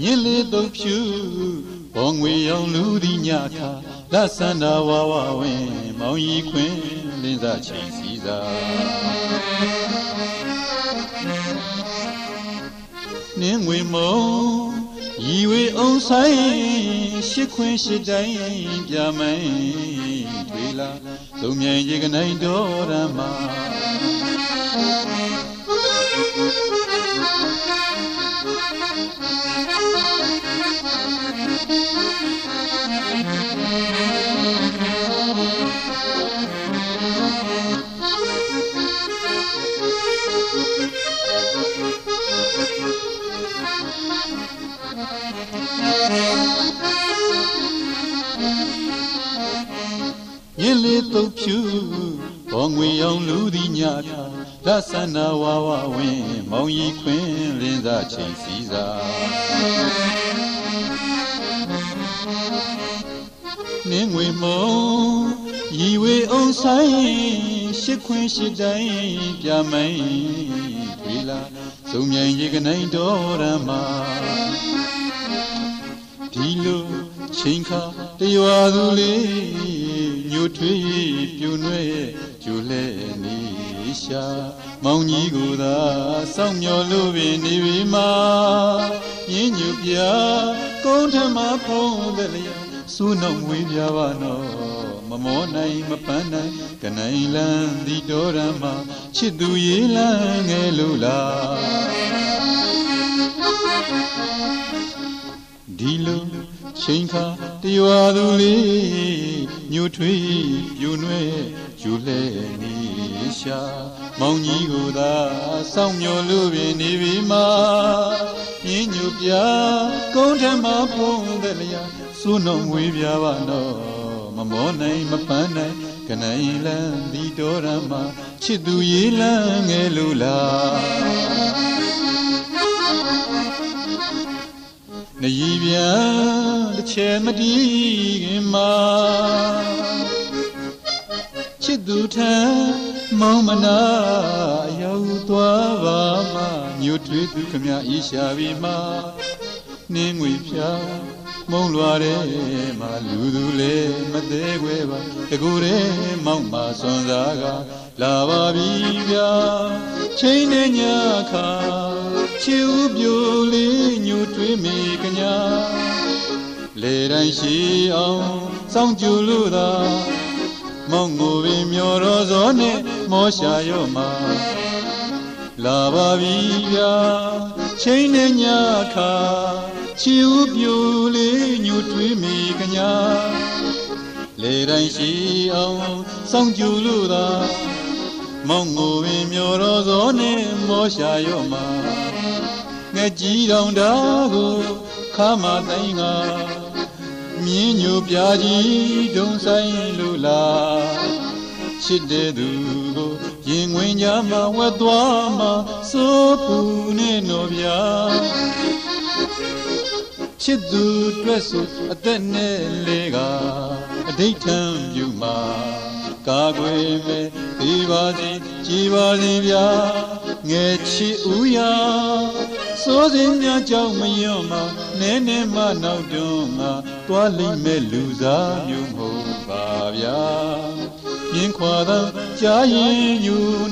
ညင်လေးတုပ်ဖြူဘောငွေရောင်လူသည်ညခါလက်ဆန္ဒဝါဝဝင်မောင်ရီခွင်လင်းစားချိန်စီစာနင်းငွေမုံ ရီဝေအောင်ဆိုင်ရှစ်ခွင်ရှစ်တိုင်းပြမိုင်းတွေလာသုံးမြိုင်ရေကနိုင်တော်ရမှာ ရင်းလေးတုပ်ဖြူဘောငွေရောင်လူသည်ညခါလက်ဆန္ဒဝါဝဝင်မောင်ရီခွင်လင်းစားချိန်စီစာနင်းငွေမုံရီဝေအောင်ဆိုင်ရှစ်ခွင်ရှစ်တိုင်းပြမိုင်းတွေလာစုံမြိုင်ရေကနိုင်တော်ရမှာ ဒီလိုချိန်ခါတရွာသူလေးညိုထွေးပြူနွဲ့ကျူလဲနေရှာမောင်ကြီးကိုသာစောင့်မျှော်လို့ပင်နေပြီမှာရင်းညူပြကုန်းထမဖုံးတဲ့လျာစူးနှုံဝေးပြပါနော်မမောနိုင်မပန်းနိုင်ကနိုင်လန်းဒီတော်ရမ်းမှာချစ်သူရေးလန်းငယ်လို့လား ဒီလိုချိန်ခါတရွာသူလေးညိုထွေးပြူနွဲ့ယူလဲနေရှာမောင်ကြီးကိုသာစောင့်မျှော်လို့ပင်နေပြီမှာညင်းညူပြကုန်းထမဖုံးတဲ့လျာစူးနှုံဝေးပြပါတော့မမောနိုင်မပန်းနိုင်ကနိုင်လန်းဒီတော်ရမ်းမှာချစ်သူရေးလန်းငယ်လို့လား ချက်မတီးခင်မှာချစ်သူထံမောင်မနာရောက်သွားပါမှညိုထွေးသူခမဤရှာပြီးမှနင်းငွေဖြာမုံလွာတဲ့မှာလူသူလေမသေးခွဲပါတကူတဲ့မောက်မှာစွန်စားကလာပါပြီဗျာချိန်နဲ့ညခါချီဦးပြိုလေးညိုတွေးမိကညာ လေတိုင်းရှိအောင်စောင့်ကြလို့သာမောင်ငိုပင်မျောတော်စောနဲ့မောရှာရော့မှာလာပါပြီဗျာချိန်နဲ့ညခါချီဦးပြိုလေးညိုတွေးမိကညာလေတိုင်းရှိအောင်စောင့်ကြလို့သာမောင်ငိုပင်မျောတော်စောနဲ့မောရှာရော့မှာငှက်ကြီးတောင်တာကိုခါမတိုင်းက မြင်းညိုပြာကြီးဒုံဆိုင်လို့လားချစ်တဲ့သူကိုရင်ဝင်ကြမှာဝက်သွားမှာစိုးပူနေတော့ဗျာချစ်သူတွေ့ဆိုအသက်နဲ့လေးကအဋိဋ္ဌံပြုမှာကာကွယ်မဲ့ဒီပါစီကြည်ပါစီဗျာငယ်ချီဦးရာစိုးစင်းများကြောင့်မယွန့်မှာ နဲနဲမှနောက်တွန်းငါတွားလိမ့်မဲ့လူစားမျိုးမဟုတ်ပါဗျာမြင်းခွာသောကြားရင်ညူနွဲ့ရည်ကျူ